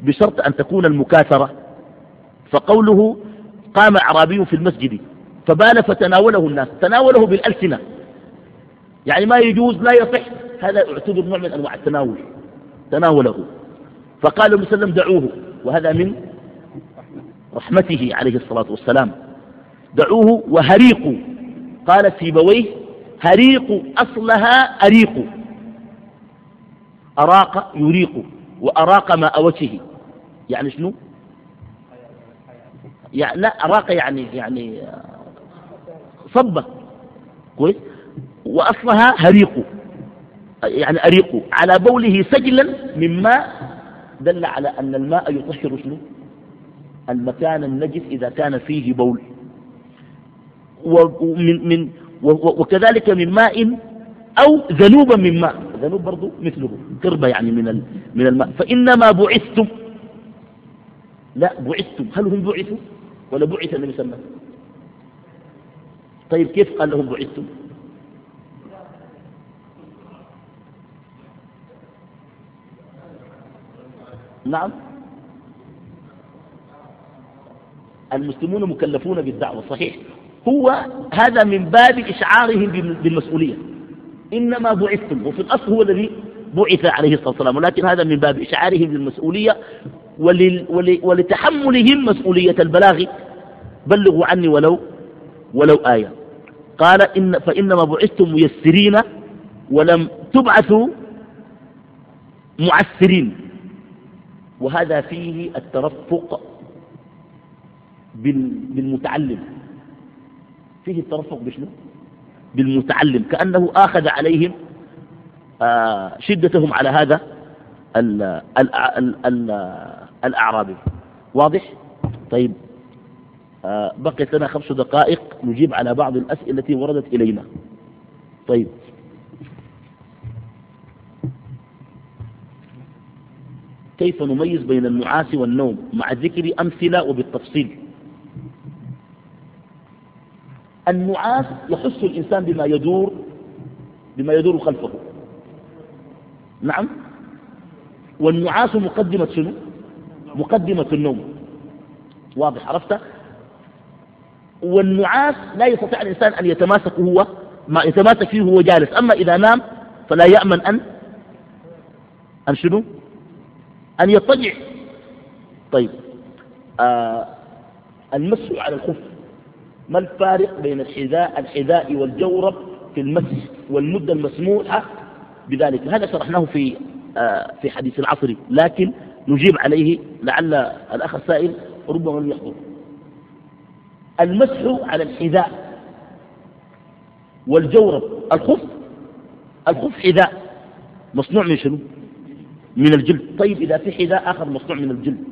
بشرط أن تكون المكاثرة. فقوله قام أعرابي في المسجد فبال فتناوله الناس تناوله بالألسنة. يعني ما يجوز لا يصح. هذا يعتبر نوع من أنواع التناول. تناوله. فقال النبي صلى الله عليه وسلم دعوه وهذا من رحمته عليه الصلاة والسلام. دعوه وهريقوا قال سيبويه هريق أصلها أريق. أراق يريق وأراق ماء وجهه. يعني شنو؟ يعني لا أراق يعني يعني صبة. كويس؟ وأصلها هريق. يعني أريق. على بوله سجلا من ماء دل على أن الماء يطهر شنو؟ المكان النجس إذا كان فيه بول. ومن من وكذلك من ماء أو ذنوبا من ماء. ذنوب برضو مثله قربة يعني من من الماء. فإنما بعثتم. لا بعثتم. هل هم بعثوا؟ ولا بعث النبي صلى الله طيب كيف قال لهم بعثتم؟ نعم. المسلمون مكلفون بالدعوة صحيح. هو هذا من باب إشعارهم بالمسؤولية. إنما بعثتم وفي الأصل هو الذي بعث عليه الصلاة والسلام ولكن هذا من باب إشعارهم بالمسؤولية ولتحملهم مسؤولية البلاغ. بلغوا عني ولو ولو آية. قال إن فإنما بعثتم ميسرين ولم تبعثوا معسرين. وهذا فيه الترفق بالمتعلم. فيه الترفق بشنو؟ بالمتعلم. كأنه آخذ عليهم آه، شدتهم على هذا الأعرابي. واضح؟ طيب. آه، بقيت لنا خمس دقائق نجيب على بعض الأسئلة التي وردت إلينا. طيب. كيف نميز بين النعاس والنوم مع ذكر أمثلة وبالتفصيل؟ النعاس يحس الإنسان بما يدور بما يدور خلفه. نعم؟ والنعاس مقدمة شنو؟ مقدمة النوم. واضح عرفت؟ والنعاس لا يستطيع الإنسان أن يتماسك هو ما يتماسك فيه هو جالس. أما إذا نام فلا يأمن أن أن شنو؟ أن يضطجع. طيب آه المسح على الخف. ما الفارق بين الحذاء الحذاء والجورب في المسح والمدة المسموحة؟ بذلك هذا شرحناه في آه في حديث العصر. لكن نجيب عليه لعل الأخ السائل ربما لم يحضر. المسح على الحذاء والجورب. الخف الخف حذاء. مصنوع من شنو؟ من الجلد. طيب إذا في حذاء آخر مصنوع من الجلد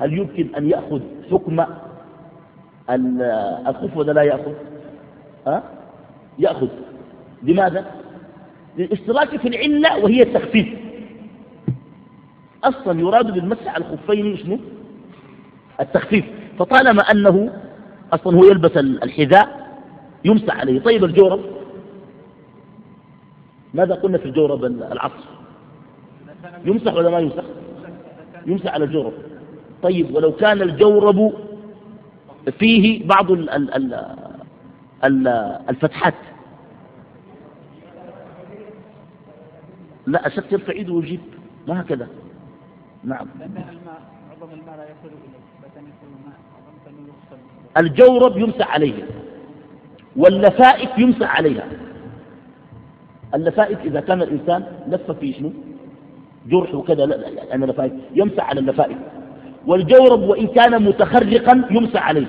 هل يمكن أن يأخذ حكم الخف ولا لا يأخذ؟ ها؟ يأخذ. لماذا؟ للاشتراك في العلة وهي التخفيف. أصلا يراد بالمسح الخفين شنو؟ التخفيف. فطالما أنه أصلا هو يلبس الحذاء يمسح عليه. طيب الجورب؟ ماذا قلنا في الجورب العصر يمسح ولا ما يمسح؟ يمسح على الجورب. طيب ولو كان الجورب فيه بعض ال ال ال ال الفتحات. لا الشخص يرفع ايده ويجيب. ما هكذا؟ نعم. الجورب يمسح عليه واللفائف يمسح عليها. اللفائف إذا كان الإنسان لف في شنو؟ جرح وكذا لا لا يعني لفائف. يمسح على اللفائف. والجورب وإن كان متخرقا يمسح عليه.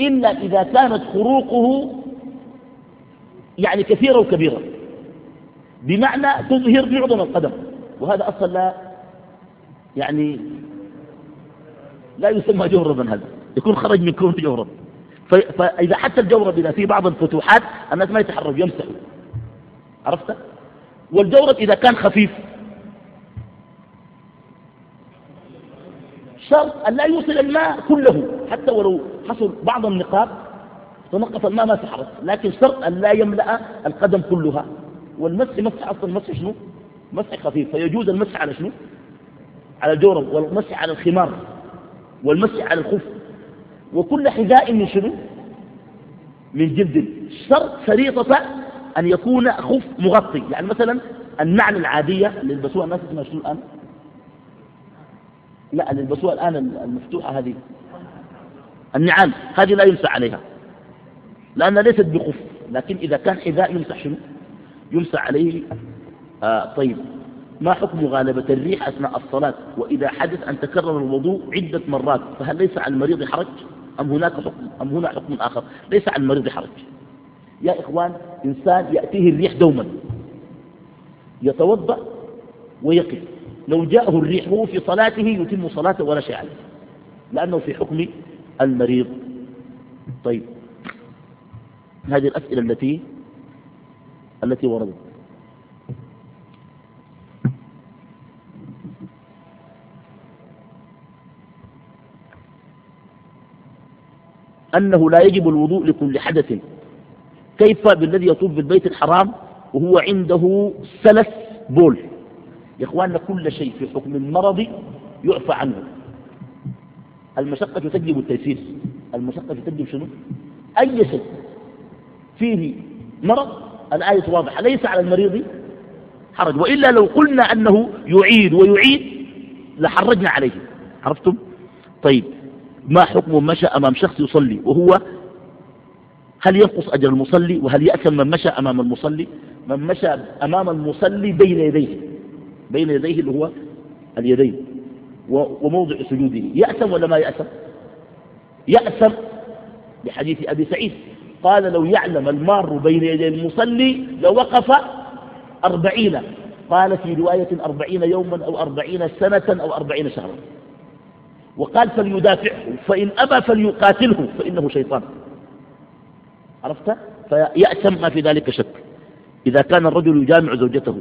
إلا إذا كانت خروقه يعني كثيرة وكبيرة. بمعنى تظهر معظم القدم. وهذا أصلا لا يعني لا يسمى جوربا هذا. يكون خرج من كون جورب. فإذا حتى الجورب إذا في بعض الفتوحات الناس ما يتحرك يمسح عرفت؟ والجورب إذا كان خفيف شرط أن لا يوصل الماء كله حتى ولو حصل بعض النقاط تنقص الماء ما سحرت لكن شرط أن لا يملأ القدم كلها. والمسح مسح أصلا المسح شنو؟ مسح خفيف. فيجوز المسح على شنو؟ على الجورب والمسح على الخمار والمسح على الخف. وكل حذاء من شنو؟ من جلد. شرط شريطة أن يكون خف مغطي. يعني مثلا النعل العادية اللي يلبسوها الناس اسمها شنو الآن؟ لا اللي الآن المفتوحة هذه. النعال هذه لا يمسح عليها. لأنها ليست بخف لكن إذا كان حذاء يمسح شنو؟ يمسح عليه آه طيب. ما حكم غالبة الريح أثناء الصلاة؟ وإذا حدث أن تكرر الوضوء عدة مرات فهل ليس على المريض حرج؟ أم هناك حكم أم هنا حكم آخر؟ ليس على المريض حرج. يا إخوان إنسان يأتيه الريح دوما. يتوضأ ويقف. لو جاءه الريح وهو في صلاته يتم صلاته ولا شيء عليه. لأنه في حكم المريض. طيب. هذه الأسئلة التي التي وردت. أنه لا يجب الوضوء لكل حدث. كيف بالذي يطوف بالبيت الحرام وهو عنده سلس بول؟ يا إخواننا كل شيء في حكم المرض يعفى عنه. المشقة تجلب التيسير. المشقة تجلب شنو؟ أي شيء فيه مرض الآية واضحة. ليس على المريض حرج. وإلا لو قلنا أنه يعيد ويعيد لحرجنا عليه. عرفتم؟ طيب ما حكم مشى أمام شخص يصلي وهو هل ينقص أجر المصلي؟ وهل يأثم من مشى أمام المصلي؟ من مشى أمام المصلي بين يديه. بين يديه اللي هو اليدين وموضع سجوده. يأثم ولا ما يأثم؟ يأثم بحديث أبي سعيد. قال لو يعلم المار بين يدي المصلي لوقف أربعين. قال في رواية أربعين يوما أو أربعين سنة أو أربعين شهرا. وقال فليدافعه فإن أبى فليقاتله فإنه شيطان. عرفت؟ فيأتم ما في ذلك شك. إذا كان الرجل يجامع زوجته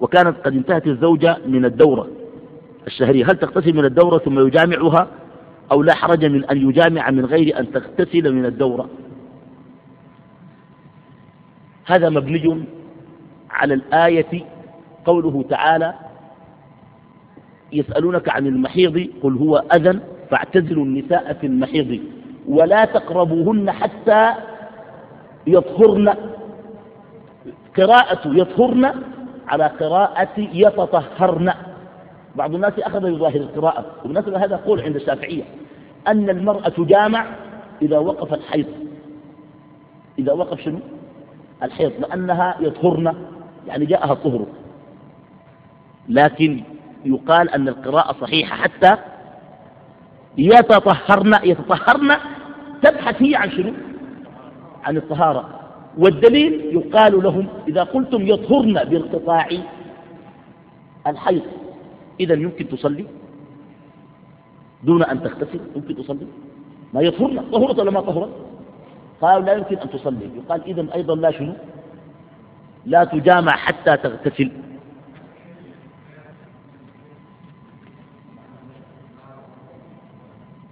وكانت قد انتهت الزوجة من الدورة الشهرية. هل تغتسل من الدورة ثم يجامعها؟ أو لا حرج من أن يجامع من غير أن تغتسل من الدورة؟ هذا مبني على الآية قوله تعالى يسألونك عن المحيض قل هو أذى فاعتزلوا النساء في المحيض ولا تقربوهن حتى يطهرن. قراءة يطهرن على قراءة يتطهرن. بعض الناس أخذ بظاهر القراءة. وبالنسبة هذا قول عند الشافعية. أن المرأة تجامع إذا وقف الحيض. إذا وقف شنو؟ الحيض. لأنها يطهرن. يعني جاءها الطهر. لكن يقال أن القراءة صحيحة. حتى يتطهرن. يتطهرن. تبحث هي عن شنو؟ عن الطهارة. والدليل يقال لهم إذا قلتم يطهرن بانقطاع الحيض إذا يمكن تصلي دون أن تغتسل يمكن تصلي. ما يطهرن طهرت ولا ما طهرت؟ قالوا لا يمكن أن تصلي. يقال إذا أيضا لا شنو؟ لا تجامع حتى تغتسل.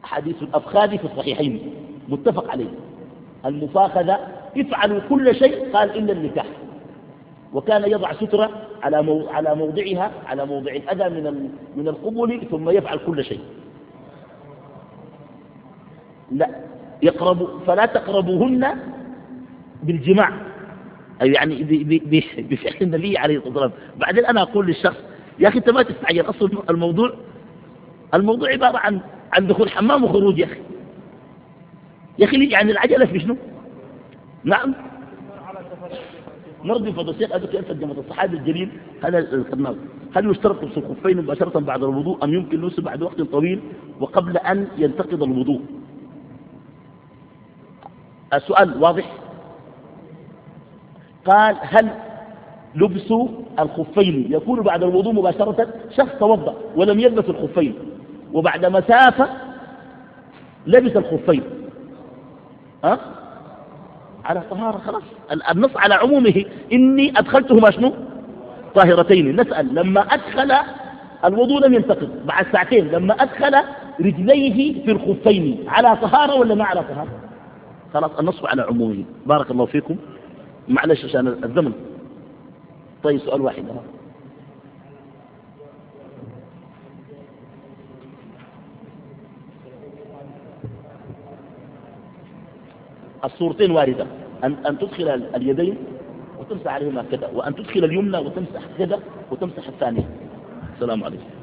حديث الأفخاذ في الصحيحين متفق عليه. المفاخذة افعلوا كل شيء قال إلا النكاح. وكان يضع سترة على على موضعها على موضع الأذى من من القبل ثم يفعل كل شيء. لا يقرب فلا تقربوهن بالجماع. أي يعني بفعل النبي عليه الصلاة والسلام. بعدين أنا أقول للشخص يا أخي أنت ما تستعجل أصل الموضوع الموضوع عبارة عن عن دخول حمام وخروج يا أخي. يا أخي يعني العجلة في شنو؟ نعم. نرجو أبو كيف ترجمة الصحابي الجليل هذا ذكرناه هل يشترط لبس الخفين مباشرة بعد الوضوء أم يمكن لبسه بعد وقت طويل وقبل أن ينتقض الوضوء؟ السؤال واضح؟ قال هل لبس الخفين يكون بعد الوضوء مباشرة؟ شخص توضأ ولم يلبس الخفين وبعد مسافة لبس الخفين. أه؟ على طهارة خلاص. النص على عمومه. إني أدخلتهما شنو؟ طاهرتين. نسأل. لما أدخل الوضوء لم ينتقض. بعد ساعتين. لما أدخل رجليه في الخفين. على طهارة ولا ما على طهارة؟ خلاص النص على عمومه. بارك الله فيكم. معلش عشان الزمن. طيب سؤال واحد. الصورتين واردة. أن, أن تدخل اليدين وتمسح عليهما كذا وأن تدخل اليمنى وتمسح كذا وتمسح الثانية. السلام عليكم.